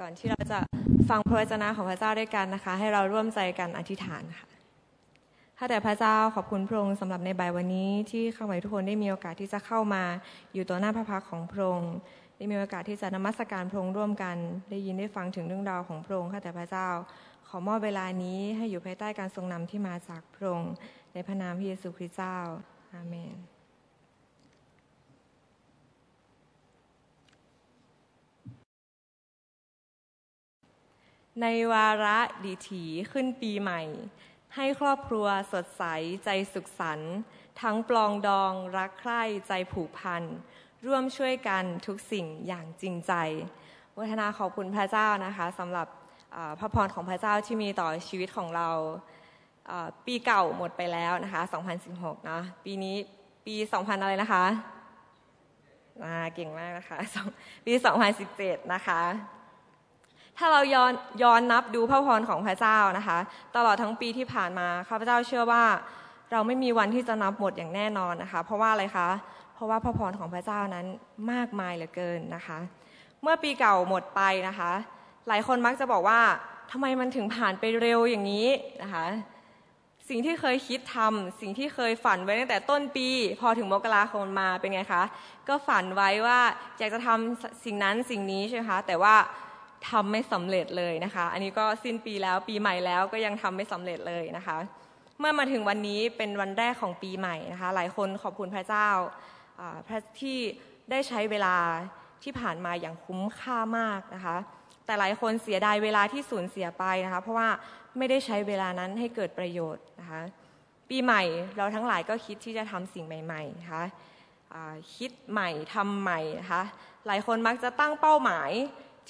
ก่อนที่เราจะฟังพระวจนะของพระเจ้าด้วยกันนะคะ ให้เราร่วมใจกันอธิษฐานค่ะข้าแต่พระเจ้าขอบคุณพระองค์สำหรับในบ่ายวันนี้ที่ข้าพเจ้าทุกคนได้มีโอกาสที่จะเข้ามาอยู่ต่อหน้าพระพักของพระองค์ได้มีโอกาสที่จะนมัสการพระองค์ร่วมกัน ได้ยินได้ฟังถึงเรื่องราวของพระองค์ข้าแต่พระเจ้า ขอมอบเวลานี้ให้อยู่ภายใต้การทรงนำที่มาจากพระองค์ในพระนามพระเยซูคริสต์เจ้าอาเมน ในวาระดีถีขึ้นปีใหม่ ให้ครอบครัวสดใสใจสุขสันต์ทั้งปลองดองรักใคร่ใจผูกพัน ร่วมช่วยกันทุกสิ่งอย่างจริงใจวัฒนาขอบคุณพระเจ้านะคะสำหรับพระพรของพระเจ้าที่มีต่อชีวิตของเราปีเก่าหมดไปแล้วนะคะ 2016 นะ ปีนี้ปี 2000 อะไรนะคะเก่งมากนะคะ ปี 2017 นะคะ ถ้าเราย้อนย้อนนับดูพระพรของพระเจ้านะคะ ตลอดทั้งปีที่ผ่านมาข้าพเจ้าเชื่อว่าเราไม่มีวันที่จะนับหมดอย่างแน่นอนนะคะ เพราะว่าอะไรคะ เพราะว่าพระพรของพระเจ้านั้นมากมายเหลือเกินนะคะ เมื่อปีเก่าหมดไปนะคะ หลายคนมักจะบอกว่าทำไมมันถึงผ่านไปเร็วอย่างนี้นะคะ สิ่งที่เคยคิดทำสิ่งที่เคยฝันไว้ตั้งแต่ต้นปี พอถึงมกราคมมาเป็นไงคะ ก็ฝันไว้ว่าอยากจะทำสิ่งนั้นสิ่งนี้ใช่ไหมคะ แต่ว่า ทำไม่สำเร็จเลยนะคะ อันนี้ก็สิ้นปีแล้วปีใหม่แล้วก็ยังทำไม่สำเร็จเลยนะคะ เมื่อมาถึงวันนี้เป็นวันแรกของปีใหม่นะคะ หลายคนขอบคุณพระเจ้าพระที่ได้ใช้เวลาที่ผ่านมาอย่างคุ้มค่ามากนะคะ แต่หลายคนเสียดายเวลาที่สูญเสียไปนะคะ เพราะว่าไม่ได้ใช้เวลานั้นให้เกิดประโยชน์นะคะ ปีใหม่เราทั้งหลายก็คิดที่จะทำสิ่งใหม่ๆนะคะคิดใหม่ทำใหม่นะคะ หลายคนมักจะตั้งเป้าหมาย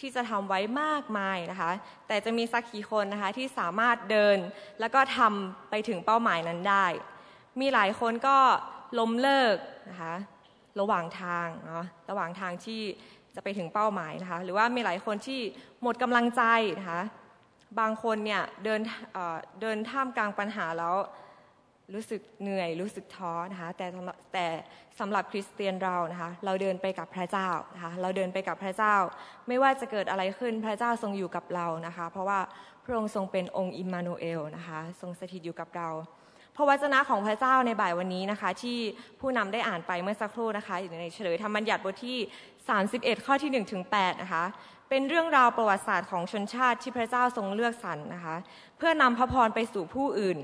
ที่จะทำไว้มากมายนะคะ แต่จะมีสักกี่คนนะคะที่สามารถเดินแล้วก็ทำไปถึงเป้าหมายนั้นได้ มีหลายคนก็ล้มเลิกนะคะระหว่างทางเนาะระหว่างทางที่จะไปถึงเป้าหมายนะคะ หรือว่ามีหลายคนที่หมดกำลังใจนะคะ บางคนเนี่ยเดินเดินท่ามกลางปัญหาแล้ว รู้สึกเหนื่อยรู้สึกท้อนะคะแต่แต่สำหรับคริสเตียนเรานะคะเราเดินไปกับพระเจ้านะคะเราเดินไปกับพระเจ้า ไม่ว่าจะเกิดอะไรขึ้นพระเจ้าทรงอยู่กับเรานะคะ เพราะว่าพระองค์ทรงเป็นองค์อิมมานูเอลนะคะทรงสถิตอยู่กับเราพระวจนะของพระเจ้าในบ่ายวันนี้นะคะ ที่ผู้นำได้อ่านไปเมื่อสักครู่นะคะอยู่ในเฉลยธรรมบัญญัติบทที่ 31 ข้อที่1ถึง8นะคะเป็นเรื่องราวประวัติศาสตร์ของชนชาติที่พระเจ้าทรงเลือกสรรนะคะ เพื่อนำพระพรไปสู่ผู้อื่น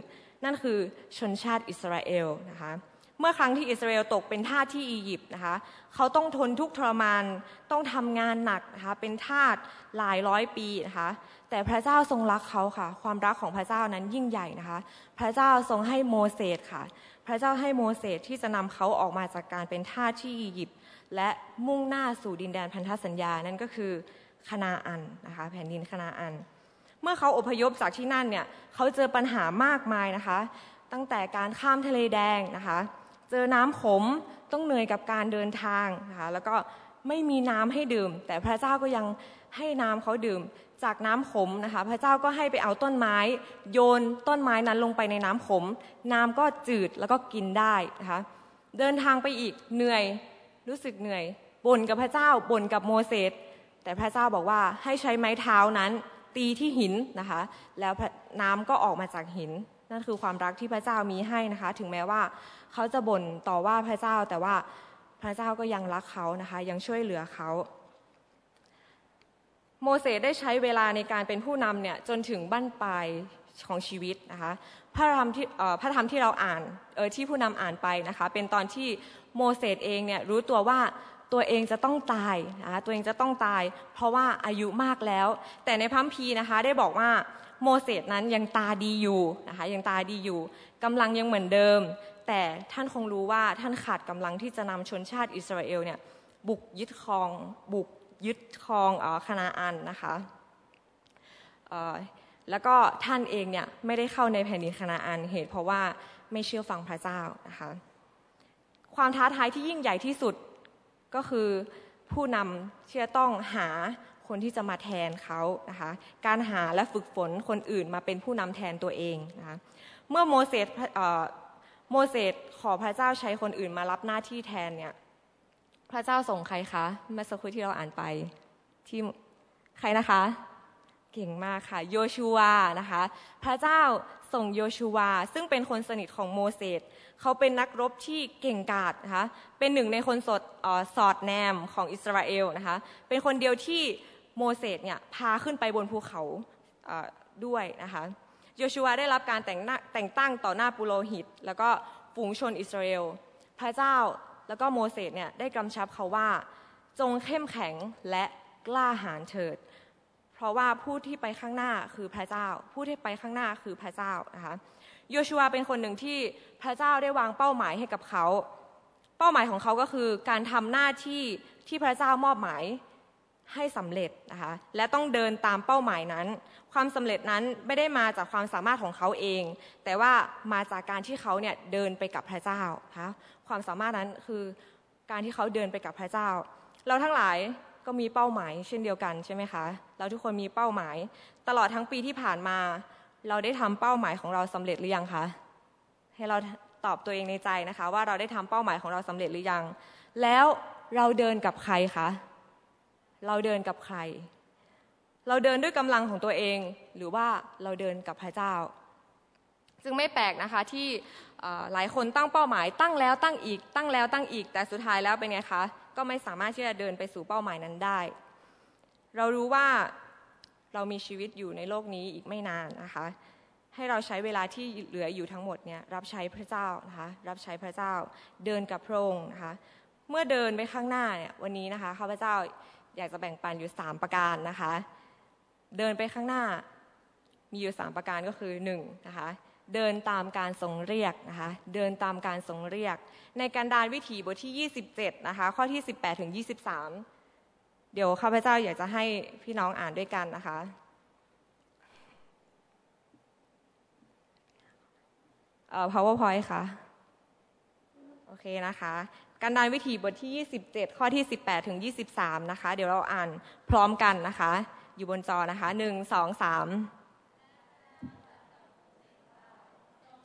นั่นคือชนชาติอิสราเอลนะคะเมื่อครั้งที่อิสราเอลตกเป็นทาสที่อียิปต์นะคะเขาต้องทนทุกข์ทรมานต้องทำงานหนักนะคะเป็นทาสหลายร้อยปีนะคะแต่พระเจ้าทรงรักเขาค่ะ ความรักของพระเจ้านั้นยิ่งใหญ่นะคะพระเจ้าทรงให้โมเสสค่ะ พระเจ้าให้โมเสสที่จะนำเขาออกมาจากการเป็นทาสที่อียิปต์และมุ่งหน้าสู่ดินแดนพันธสัญญานั่นก็คือคณาอันนะคะแผ่นดินคณาอัน เมื่อเขาอพยพจากที่นั่นเนี่ยเขาเจอปัญหามากมายนะคะ ตั้งแต่การข้ามทะเลแดงนะคะ เจอน้ำขมต้องเหนื่อยกับการเดินทางนะคะแล้วก็ไม่มีน้ำให้ดื่ม แต่พระเจ้าก็ยังให้น้ำเขาดื่ม จากน้ำขมนะคะ พระเจ้าก็ให้ไปเอาต้นไม้ โยนต้นไม้นั้นลงไปในน้ำขม น้ำก็จืดแล้วก็กินได้นะคะเดินทางไปอีกเหนื่อยรู้สึกเหนื่อยบ่นกับพระเจ้าบ่นกับโมเสสแต่พระเจ้าบอกว่าให้ใช้ไม้เท้านั้น ตีที่หินนะคะ แล้วน้ำก็ออกมาจากหิน นั่นคือความรักที่พระเจ้ามีให้นะคะ ถึงแม้ว่าเขาจะบ่นต่อว่าพระเจ้า แต่ว่าพระเจ้าก็ยังรักเขานะคะ ยังช่วยเหลือเขาโมเสสได้ใช้เวลาในการเป็นผู้นำเนี่ยจนถึงบั้นปลายของชีวิตนะคะพระธรรมที่พระธรรมที่เราอ่านเออที่ผู้นำอ่านไปนะคะ เป็นตอนที่โมเสสเองเนี่ยรู้ตัวว่า ตัวเองจะต้องตายนะตัวเองจะต้องตาย เพราะว่าอายุมากแล้ว แต่ในพัมพีนะคะได้บอกว่าโมเสสนั้นยังตาดีอยู่นะคะยังตาดีอยู่กำลังยังเหมือนเดิม แต่ท่านคงรู้ว่าท่านขาดกำลังที่จะนำชนชาติอิสราเอลเนี่ยบุกยึดครองบุกยึดครองคณาอันนะคะแล้วก็ท่านเองเนี่ยไม่ได้เข้าในแผ่นดินคณาอันเหตุ เพราะว่าไม่เชื่อฟังพระเจ้านะคะความท้าทายที่ยิ่งใหญ่ที่สุด ก็คือผู้นำที่จะต้องหาคนที่จะมาแทนเขานะคะ การหาและฝึกฝนคนอื่นมาเป็นผู้นำแทนตัวเองนะคะ เมื่อโมเสสโมเสสขอพระเจ้าใช้คนอื่นมารับหน้าที่แทนเนี่ยพระเจ้าส่งใครคะเมื่อสักครู่ที่เราอ่านไปที่ใครนะคะ เก่งมากค่ะโยชูวานะคะ พระเจ้าส่งโยชูวา ซึ่งเป็นคนสนิทของโมเสสเขาเป็นนักรบที่เก่งกาจนะคะเป็นหนึ่งในคนสดอสอดแนมของอิสราเอลนะคะเป็นคนเดียวที่โมเสสเนี่ยพาขึ้นไปบนภูเขาด้วยนะคะโยชูวาได้รับการแต่งแต่งตั้งต่อหน้าปุโรหิต แล้วก็ฝูงชนอิสราเอล พระเจ้าแล้วก็โมเสสเนี่ยได้กำชับเขาว่าจงเข้มแข็งและกล้าหาญเถิดเราะว่าผู้ที่ไปข้างหน้าคือพระเจ้า ผู้ที่ไปข้างหน้าคือพระเจ้านะคะโยชัวเป็นคนหนึ่งที่พระเจ้าได้วางเป้าหมายให้กับเขา เป้าหมายของเขาก็คือการทำหน้าที่ที่พระเจ้ามอบหมายให้สำเร็จนะคะและต้องเดินตามเป้าหมายนั้น ความสำเร็จนั้นไม่ได้มาจากความสามารถของเขาเอง แต่ว่ามาจากการที่เขาเนี่ยเดินไปกับพระเจ้านะคะความสามารถนั้นคือการที่เขาเดินไปกับพระเจ้า เราทั้งหลาย ก็มีเป้าหมายเช่นเดียวกันใช่ไหมคะ เราทุกคนมีเป้าหมาย ตลอดทั้งปีที่ผ่านมา เราได้ทำเป้าหมายของเราสำเร็จหรือยังคะ ให้เราตอบตัวเองในใจนะคะ ว่าเราได้ทำเป้าหมายของเราสำเร็จหรือยัง แล้วเราเดินกับใครคะ เราเดินกับใคร เราเดินด้วยกำลังของตัวเอง หรือว่าเราเดินกับพระเจ้าจึงไม่แปลกนะคะที่หลายคนตั้งเป้าหมายตั้งแล้วตั้งอีกตั้งแล้วตั้งอีกแต่สุดท้ายแล้วเป็นไงคะ ก็ไม่สามารถที่จะเดินไปสู่เป้าหมายนั้นได้ เรารู้ว่าเรามีชีวิตอยู่ในโลกนี้อีกไม่นานนะคะ ให้เราใช้เวลาที่เหลืออยู่ทั้งหมดเนี่ยรับใช้พระเจ้านะคะรับใช้พระเจ้าเดินกับพระองค์นะคะเมื่อเดินไปข้างหน้าเนี่ยวันนี้นะคะข้าพเจ้าอยากจะแบ่งปันอยู่สามประการนะคะ เดินไปข้างหน้ามีอยู่สามประการก็คือหนึ่งนะคะ เดินตามการทรงเรียกนะคะเดินตามการทรงเรียก ในการดานวิถีบทที่ 27 นะคะ ข้อที่ 18ถึง23 เดี๋ยวข้าพเจ้าอยากจะให้พี่น้องอ่านด้วยกันนะคะ เอ่อ powerpoint ค่ะ โอเคนะคะการดานวิถีบทที่ 27 ข้อที่ 18 ถึง 23 นะคะ เดี๋ยวเราอ่านพร้อมกันนะคะ อยู่บนจอนะคะ 1 2 3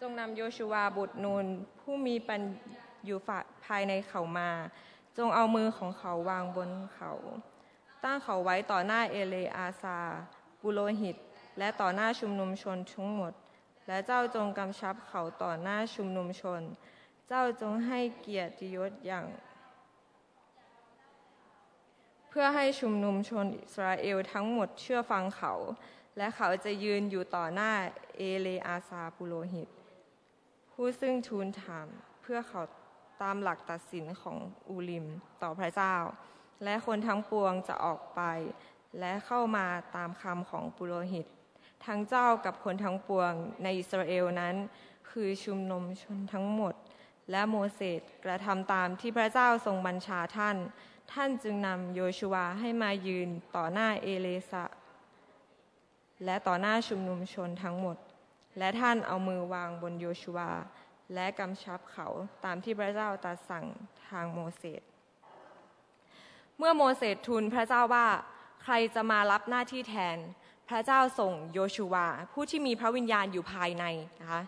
จงนำโยชูวาบุตรนูนผู้มีปัญอยู่ภายในเขามา จงเอามือของเขาวางบนเขา ตั้งเขาไว้ต่อหน้าเอเลอาซาบุโรหิต และต่อหน้าชุมนุมชนทั้งหมด และเจ้าจงกำชับเขาต่อหน้าชุมนุมชน เจ้าจงให้เกียรติยศอย่าง เพื่อให้ชุมนุมชนอิสราเอลทั้งหมดเชื่อฟังเขา และเขาจะยืนอยู่ต่อหน้าเอเลอาซาปุโรหิต ผู้ซึ่งทูลถามเพื่อเขาตามหลักตัดสินของอูลิมต่อพระเจ้า และคนทั้งปวงจะออกไป และเข้ามาตามคำของปุโรหิต ทั้งเจ้ากับคนทั้งปวงในอิสราเอลนั้น คือชุมนุมชนทั้งหมด และโมเสสกระทำตามที่พระเจ้าทรงบัญชาท่าน ท่านจึงนำโยชูวาให้มายืนต่อหน้าเอเลสะและต่อหน้าชุมนุมชนทั้งหมด และท่านเอามือวางบนโยชูวาและกำชับเขาตามที่พระเจ้าตรัสสั่งทางโมเสส เมื่อโมเสสทูลพระเจ้าว่าใครจะมารับหน้าที่แทน พระเจ้าส่งโยชูวา ผู้ที่มีพระวิญญาณอยู่ภายในนะคะ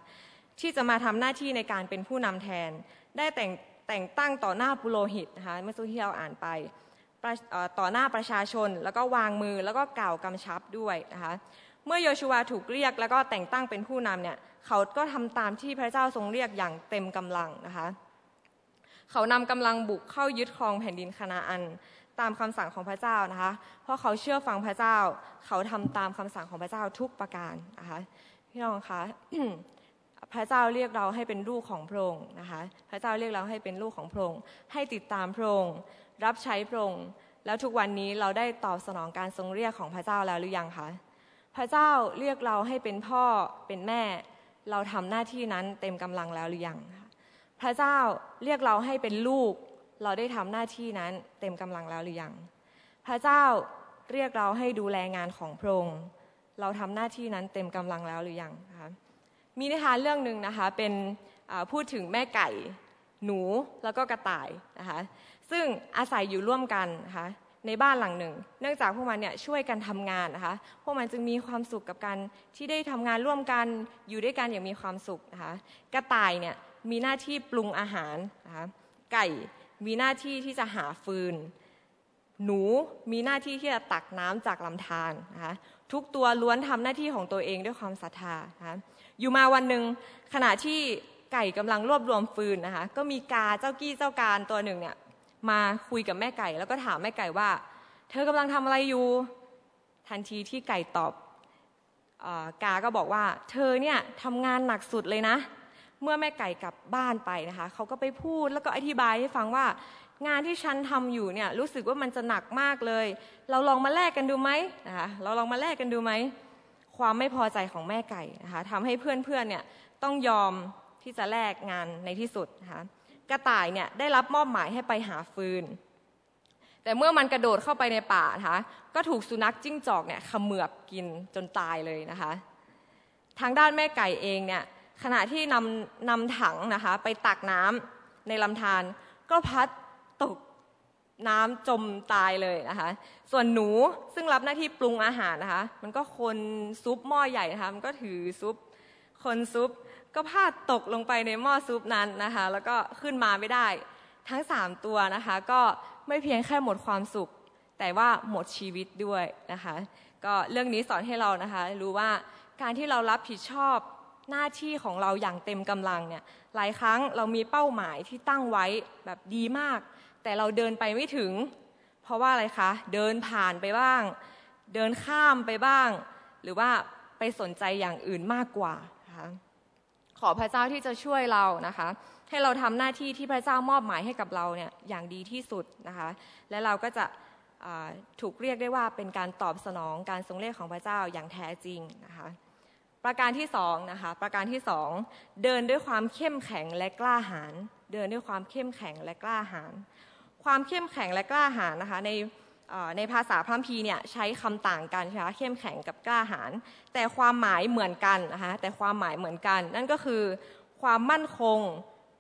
ที่จะมาทำหน้าที่ในการเป็นผู้นำแทน ได้แต่งแต่งตั้งต่อหน้าปุโรหิตนะคะเมื่อสักที่เราอ่านไปต่อหน้าประชาชนแล้วก็วางมือแล้วก็กล่าวกำชับด้วยนะคะ เมื่อโยชูวาถูกเรียกแล้วก็แต่งตั้งเป็นผู้นำเนี่ยเขาก็ทำตามที่พระเจ้าทรงเรียกอย่างเต็มกำลังนะคะ เขานำกำลังบุกเข้ายึดครองแผ่นดินคณาอันตามคำสั่งของพระเจ้านะคะ เพราะเขาเชื่อฟังพระเจ้า เขาทำตามคำสั่งของพระเจ้าทุกประการนะคะพี่น้องคะพระเจ้าเรียกเราให้เป็นลูกของพระองค์นะคะ พระเจ้าเรียกเราให้เป็นลูกของพระองค์ให้ติดตามพระองค์รับใช้พระองค์แล้วทุกวันนี้เราได้ตอบสนองการทรงเรียกของพระเจ้าแล้วหรือยังคะ พระเจ้าเรียกเราให้เป็นพ่อเป็นแม่ เราทำหน้าที่นั้นเต็มกำลังแล้วหรือยังพระเจ้าเรียกเราให้เป็นลูก เราได้ทำหน้าที่นั้นเต็มกำลังแล้วหรือยังพระเจ้าเรียกเราให้ดูแลงานของพระองค์เราทำหน้าที่นั้นเต็มกำลังแล้วหรือยังคะมีนิทานเรื่องหนึ่งนะคะเป็นพูดถึงแม่ไก่ หนูแล้วก็กระต่ายนะคะซึ่งอาศัยอยู่ร่วมกันนะคะ ในบ้านหลังหนึ่ง เนื่องจากพวกมันเนี่ยช่วยกันทำงานนะคะ พวกมันจึงมีความสุขกับการที่ได้ทำงานร่วมกันอยู่ด้วยกันอย่างมีความสุขนะคะ กระต่ายเนี่ยมีหน้าที่ปรุงอาหารนะคะ ไก่มีหน้าที่ที่จะหาฟืน หนูมีหน้าที่ที่จะตักน้ำจากลำธารนะคะ ทุกตัวล้วนทำหน้าที่ของตัวเองด้วยความศรัทธานะคะ อยู่มาวันหนึ่งขณะที่ไก่กำลังรวบรวมฟืนนะคะ ก็มีกาเจ้ากี้เจ้าการตัวหนึ่งเนี่ย มาคุยกับแม่ไก่ แล้วก็ถามแม่ไก่ว่า เธอกำลังทำอะไรอยู่ ทันทีที่ไก่ตอบอกาก็บอกว่า เธอเนี่ยทำงานหนักสุดเลยนะ เมื่อแม่ไก่กลับบ้านไปนะคะเขาก็ไปพูดแล้วก็อธิบายให้ฟังว่างานที่ฉันทำอยู่เนี่ยรู้สึกว่ามันจะหนักมากเลย เราลองมาแลกกันดูไหมนะคะเราลองมาแลกกันดูไหมความไม่พอใจของแม่ไก่นะคะทำให้เพื่อนๆเนี่ยต้องยอมที่จะแลกงานในที่สุดนะคะ กระต่ายเนี่ยได้รับมอบหมายให้ไปหาฟืน แต่เมื่อมันกระโดดเข้าไปในป่านะคะก็ถูกสุนัขจิ้งจอกเนี่ยขมือบกินจนตายเลยนะคะ ทางด้านแม่ไก่เองเนี่ยขณะที่นำนำถังนะคะไปตักน้ำในลำธารก็พัดตกน้ำจมตายเลยนะคะ ส่วนหนูซึ่งรับหน้าที่ปรุงอาหารนะคะ มันก็คนซุปหม้อใหญ่นะคะ มันก็ถือซุป คนซุป ก็พลาดตกลงไปในหม้อซุปนั้นนะคะ แล้วก็ขึ้นมาไม่ได้ ทั้งสามตัวนะคะ ก็ไม่เพียงแค่หมดความสุข แต่ว่าหมดชีวิตด้วยนะคะ ก็เรื่องนี้สอนให้เรานะคะ รู้ว่าการที่เรารับผิดชอบหน้าที่ของเราอย่างเต็มกำลังเนี่ยหลายครั้งเรามีเป้าหมายที่ตั้งไว้แบบดีมาก แต่เราเดินไปไม่ถึง เพราะว่าอะไรคะเดินผ่านไปบ้าง เดินข้ามไปบ้าง หรือว่าไปสนใจอย่างอื่นมากกว่านะคะ ขอพระเจ้าที่จะช่วยเรานะคะ ให้เราทำหน้าที่ที่พระเจ้ามอบหมายให้กับเราเนี่ยอย่างดีที่สุดนะคะ และเราก็จะถูกเรียกได้ว่าเป็นการตอบสนองการทรงเรียกของพระเจ้าอย่างแท้จริงนะคะ ประการที่สองนะคะ ประการที่สองเดินด้วยความเข้มแข็งและกล้าหาญเดินด้วยความเข้มแข็งและกล้าหาญความเข้มแข็งและกล้าหาญนะคะใน ในภาษาพระพีเนี่ยใช้คำต่างกันใช่ไหมเข้มแข็งกับกล้าหาญแต่ความหมายเหมือนกันนะคะแต่ความหมายเหมือนกัน นั่นก็คือความมั่นคง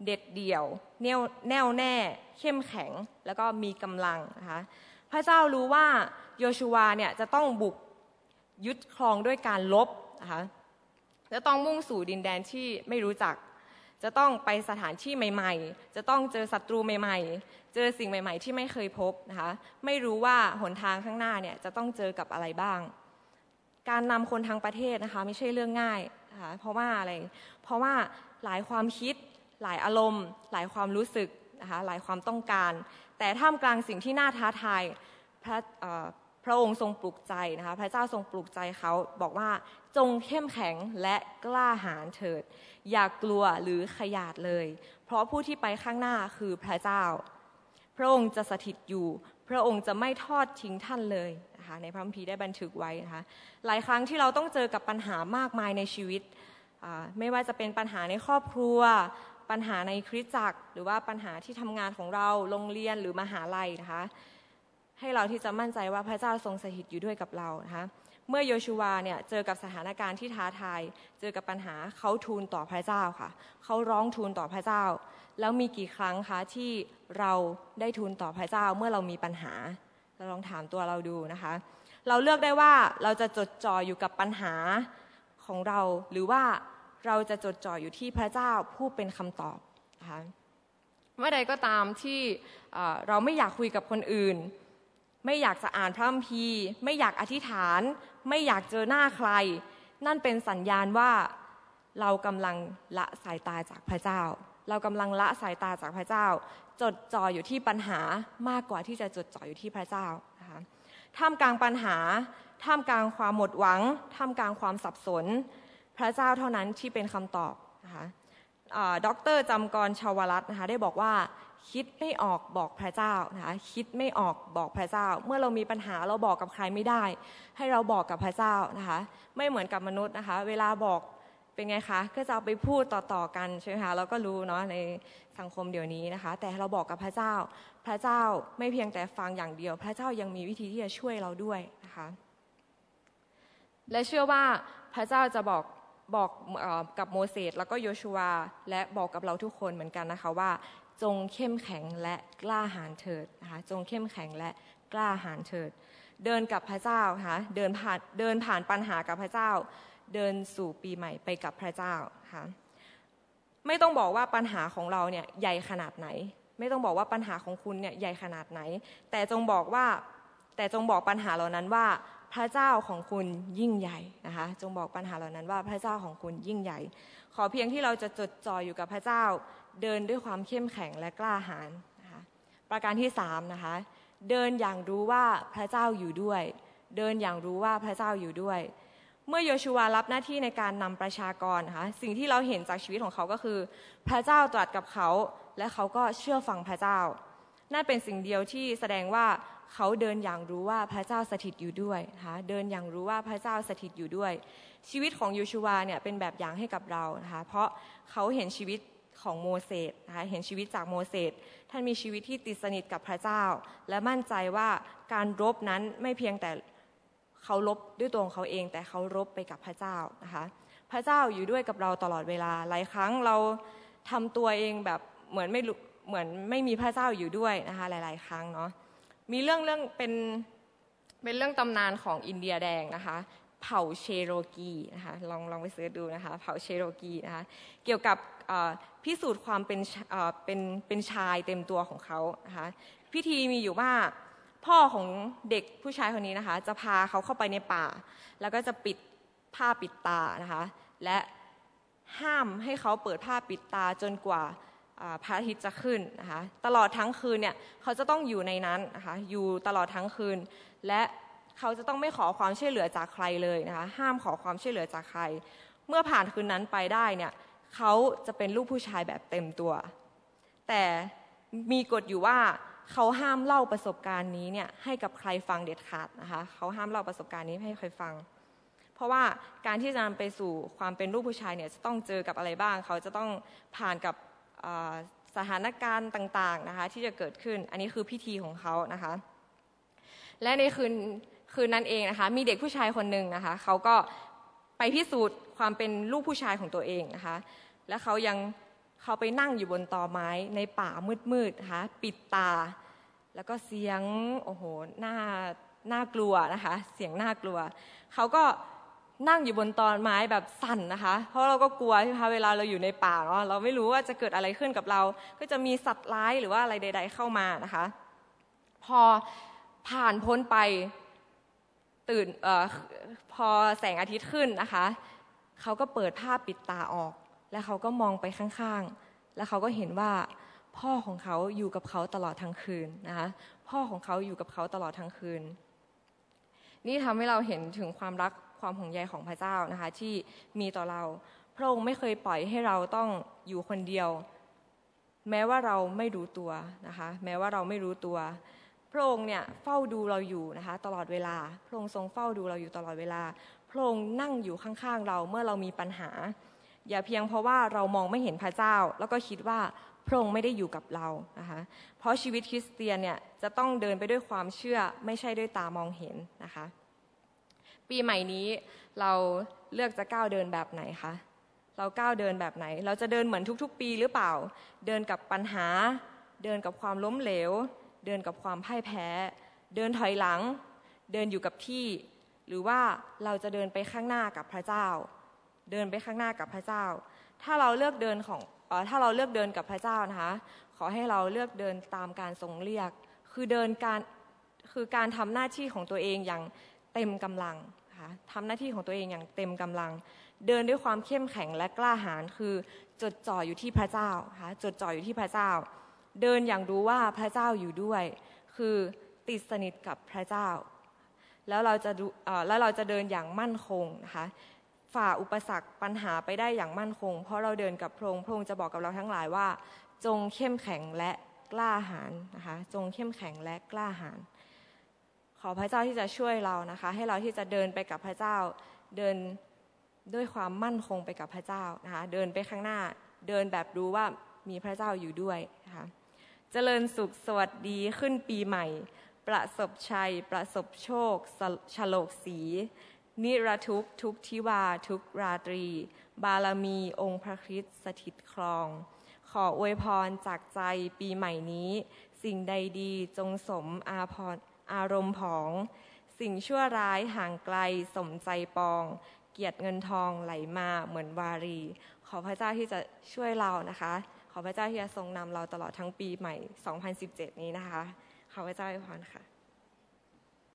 เด็ดเดี่ยว แน่วแน่วแน่ เข้มแข็งแล้วก็มีกำลังนะคะพระเจ้ารู้ว่าโยชูวาเนี่ยจะต้องบุกยึดครองด้วยการลบนะคะจะต้องมุ่งสู่ดินแดนที่ไม่รู้จัก จะต้องไปสถานที่ใหม่ ๆ จะต้องเจอศัตรูใหม่ ๆ เจอสิ่งใหม่ ๆ ที่ไม่เคยพบนะคะ ไม่รู้ว่าหนทางข้างหน้าเนี่ยจะต้องเจอกับอะไรบ้าง การนำคนทางประเทศนะคะไม่ใช่เรื่องง่ายนะคะเพราะว่าอะไร เพราะว่าหลายความคิด หลายอารมณ์ หลายความรู้สึกนะคะ หลายความต้องการ แต่ท่ามกลางสิ่งที่น่าท้าทายพระ พระองค์ทรงปลุกใจนะคะพระเจ้าทรงปลุกใจเขาบอกว่าจงเข้มแข็งและกล้าหาญเถิด อย่ากลัวหรือขยาดเลย เพราะผู้ที่ไปข้างหน้าคือพระเจ้า พระองค์จะสถิตอยู่ พระองค์จะไม่ทอดทิ้งท่านเลยนะคะในพระคัมภีร์ได้บันทึกไว้นะคะหลายครั้งที่เราต้องเจอกับปัญหามากมายในชีวิต ไม่ว่าจะเป็นปัญหาในครอบครัว ปัญหาในคริสตจักร หรือว่าปัญหาที่ทำงานของเราโรงเรียนหรือมหาลัยนะคะ ให้เราที่จะมั่นใจว่าพระเจ้าทรงสถิตอยู่ด้วยกับเรานะคะเมื่อโยชูวาเนี่ยเจอกับสถานการณ์ที่ท้าทาย เจอกับปัญหาเขาทูลต่อพระเจ้าค่ะ เขาร้องทูลต่อพระเจ้า แล้วมีกี่ครั้งคะที่เราได้ทูลต่อพระเจ้าเมื่อเรามีปัญหาเราลองถามตัวเราดูนะคะ เราเลือกได้ว่าเราจะจดจ่ออยู่กับปัญหาของเรา หรือว่าเราจะจดจ่ออยู่ที่พระเจ้าผู้เป็นคำตอบนะคะเมื่อใดก็ตามที่เราไม่อยากคุยกับคนอื่น ไม่อยากจะอ่านพระคัมภีร์ ไม่อยากอธิษฐาน ไม่อยากเจอหน้าใคร นั่นเป็นสัญญาณว่าเรากำลังละสายตาจากพระเจ้า เรากำลังละสายตาจากพระเจ้า จดจ่ออยู่ที่ปัญหามากกว่าที่จะจดจ่ออยู่ที่พระเจ้านะคะท่ามกลางปัญหา ท่ามกลางความหมดหวัง ท่ามกลางความสับสน พระเจ้าเท่านั้นที่เป็นคำตอบนะคะ ด็อกเตอร์จำกรชาวรัตน์นะคะได้บอกว่าคิดไม่ออกบอกพระเจ้านะคะคิดไม่ออกบอกพระเจ้า เมื่อเรามีปัญหาเราบอกกับใครไม่ได้ ให้เราบอกกับพระเจ้านะคะไม่เหมือนกับมนุษย์นะคะ เวลาบอกเป็นไงคะก็จะเอาไปพูดต่อๆกันใช่ไหมคะเราก็รู้เนาะในสังคมเดี๋ยวนี้นะคะ แต่เราบอกกับพระเจ้า พระเจ้าไม่เพียงแต่ฟังอย่างเดียว พระเจ้ายังมีวิธีที่จะช่วยเราด้วยนะคะ และเชื่อว่าพระเจ้าจะบอก บอกกับโมเสสแล้วก็โยชูวา และบอกกับเราทุกคนเหมือนกันนะคะว่า จงเข้มแข็งและกล้าหาญเถิดนะคะจงเข้มแข็งและกล้าหาญเถิด เดินกับพระเจ้าค่ะเดินผ่านเดินผ่านปัญหากับพระเจ้า เดินสู่ปีใหม่ไปกับพระเจ้าค่ะไม่ต้องบอกว่าปัญหาของเราเนี่ยใหญ่ขนาดไหน ไม่ต้องบอกว่าปัญหาของคุณเนี่ยใหญ่ขนาดไหน แต่จงบอกว่าแต่จงบอกปัญหาเหล่านั้นว่า พระเจ้าของคุณยิ่งใหญ่นะคะ จงบอกปัญหาเหล่านั้นว่าพระเจ้าของคุณยิ่งใหญ่ ขอเพียงที่เราจะจดจ่ออยู่กับพระเจ้า เดินด้วยความเข้มแข็งและกล้าหาญนะคะ ประการที่สามนะคะ เดินอย่างรู้ว่าพระเจ้าอยู่ด้วย เดินอย่างรู้ว่าพระเจ้าอยู่ด้วย เมื่อโยชูวารับหน้าที่ในการนำประชากรนะคะ สิ่งที่เราเห็นจากชีวิตของเขาก็คือ พระเจ้าตรัสกับเขา และเขาก็เชื่อฟังพระเจ้า นั่นเป็นสิ่งเดียวที่แสดงว่า เขาเดินอย่างรู้ว่าพระเจ้าสถิตอยู่ด้วยนะคะเดินอย่างรู้ว่าพระเจ้าสถิตอยู่ด้วย ชีวิตของยูชูวาเนี่ยเป็นแบบอย่างให้กับเรานะคะเพราะเขาเห็นชีวิตของโมเสสนะคะเห็นชีวิตจากโมเสสท่านมีชีวิตที่ติดสนิทกับพระเจ้า และมั่นใจว่าการรบนั้นไม่เพียงแต่เขารบด้วยตัวของเขาเอง แต่เขารบไปกับพระเจ้านะคะพระเจ้าอยู่ด้วยกับเราตลอดเวลาหลายครั้งเราทำตัวเองแบบเหมือนไม่เหมือนไม่มีพระเจ้าอยู่ด้วยนะคะหลาย ๆ ครั้งเนาะ มีเรื่องเรื่องเป็นเป็นเรื่องตำนานของอินเดียแดงนะคะ เผ่าเชโรกีนะคะลองลองไปเสิร์ชดูนะคะ เผ่าเชโรกีนะคะเกี่ยวกับพิสูจน์ความเป็นเป็นเป็นชายเต็มตัวของเขานะคะพิธีมีอยู่ว่าพ่อของเด็กผู้ชายคนนี้นะคะ จะพาเขาเข้าไปในป่า แล้วก็จะปิดผ้าปิดตานะคะ และห้ามให้เขาเปิดผ้าปิดตาจนกว่า พระอาทิตย์จะขึ้นนะคะตลอดทั้งคืนเนี่ยเขาจะต้องอยู่ในนั้นนะคะอยู่ตลอดทั้งคืน และเขาจะต้องไม่ขอความช่วยเหลือจากใครเลยนะคะห้ามขอความช่วยเหลือจากใคร เมื่อผ่านคืนนั้นไปได้เนี่ยเขาจะเป็นลูกผู้ชายแบบเต็มตัว แต่มีกฎอยู่ว่าเขาห้ามเล่าประสบการณ์นี้เนี่ยให้กับใครฟังเด็ดขาดนะคะเขาห้ามเล่าประสบการณ์นี้ให้ใครฟัง เพราะว่าการที่จะนำไปสู่ความเป็นลูกผู้ชายเนี่ยจะต้องเจอกับอะไรบ้าง เขาจะต้องผ่านกับ สถานการณ์ต่างๆนะคะที่จะเกิดขึ้น อันนี้คือพิธีของเขานะคะ และในคืนคืนนั้นเองนะคะ มีเด็กผู้ชายคนหนึ่งนะคะเขาก็ไปพิสูจน์ความเป็นลูกผู้ชายของตัวเองนะคะ และเขายังเขาไปนั่งอยู่บนตอไม้ในป่ามืดๆนะคะปิดตา แล้วก็เสียงโอ้โหน่าน่ากลัวนะคะ เสียงน่ากลัว เขาก็ นั่งอยู่บนตอนไม้แบบสั่นนะคะ เพราะเราก็กลัวใช่ไหมคะเวลาเราอยู่ในป่าเนาะเราไม่รู้ว่าจะเกิดอะไรขึ้นกับเรา ก็จะมีสัตว์ร้ายหรือว่าอะไรใด ๆ เข้ามานะคะ พอผ่านพ้นไปตื่นอพอแสงอาทิตย์ขึ้นนะคะเขาก็เปิดผ้าปิดตาออก แล้วเขาก็มองไปข้างๆ แล้วเขาก็เห็นว่าพ่อของเขาอยู่กับเขาตลอดทั้งคืนนะคะพ่อของเขาอยู่กับเขาตลอดทั้งคืน นี่ทำให้เราเห็นถึงความรัก ความห่วงใยของพระเจ้านะคะที่มีต่อเรา พระองค์ไม่เคยปล่อยให้เราต้องอยู่คนเดียว แม้ว่าเราไม่รู้ตัวนะคะแม้ว่าเราไม่รู้ตัว พระองค์เนี่ยเฝ้าดูเราอยู่นะคะตลอดเวลา พระองค์ทรงเฝ้าดูเราอยู่ตลอดเวลา พระองค์นั่งอยู่ข้างๆเราเมื่อเรามีปัญหา อย่าเพียงเพราะว่าเรามองไม่เห็นพระเจ้า แล้วก็คิดว่าพระองค์ไม่ได้อยู่กับเรานะคะเพราะชีวิตคริสเตียนเนี่ยจะต้องเดินไปด้วยความเชื่อไม่ใช่ด้วยตามองเห็นนะคะ ปีใหม่นี้เราเลือกจะก้าวเดินแบบไหนคะ เราก้าวเดินแบบไหน เราจะเดินเหมือนทุก ๆ ปีหรือเปล่า เดินกับปัญหา เดินกับความล้มเหลว เดินกับความพ่ายแพ้ เดินถอยหลัง เดินอยู่กับที่ หรือว่าเราจะเดินไปข้างหน้ากับพระเจ้า เดินไปข้างหน้ากับพระเจ้า ถ้าเราเลือกเดินของอถ้าเราเลือกเดินกับพระเจ้านะคะ ขอให้เราเลือกเดินตามการทรงเรียก คือเดินการคือการทำหน้าที่ของตัวเองอย่างเต็มกำลัง คะทำหน้าที่ของตัวเองอย่างเต็มกำลัง เดินด้วยความเข้มแข็งและกล้าหาญคือจดจ่ออยู่ที่พระเจ้าคะจดจ่ออยู่ที่พระเจ้า เดินอย่างรู้ว่าพระเจ้าอยู่ด้วย คือติดสนิทกับพระเจ้า แล้วเราจะแล้วเราจะเดินอย่างมั่นคงนะคะฝ่าอุปสรรคปัญหาไปได้อย่างมั่นคง เพราะเราเดินกับพระองค์พระองค์จะบอกกับเราทั้งหลายว่า จงเข้มแข็งและกล้าหาญนะคะจงเข้มแข็งและกล้าหาญ ขอพระเจ้าที่จะช่วยเรานะคะ ให้เราที่จะเดินไปกับพระเจ้า เดินด้วยความมั่นคงไปกับพระเจ้านะคะเดินไปข้างหน้า เดินแบบรู้ว่ามีพระเจ้าอยู่ด้วยนะคะเจริญสุขสวัสดีขึ้นปีใหม่ ประสบชัย ประสบโชคฉลกสี นิรทุกทุกทิวาทุกราตรี บารมีองค์พระคริสต์สถิตครอง ขออวยพรจากใจปีใหม่นี้ สิ่งใดดีจงสมอาพร อารมณ์ผอง สิ่งชั่วร้ายห่างไกลสมใจปอง เกียรติเงินทองไหลมาเหมือนวารี ขอพระเจ้าที่จะช่วยเรานะคะ ขอพระเจ้าที่จะทรงนำเราตลอดทั้งปีใหม่ 2017 นี้นะคะ ขอพระเจ้าอวยพรค่ะ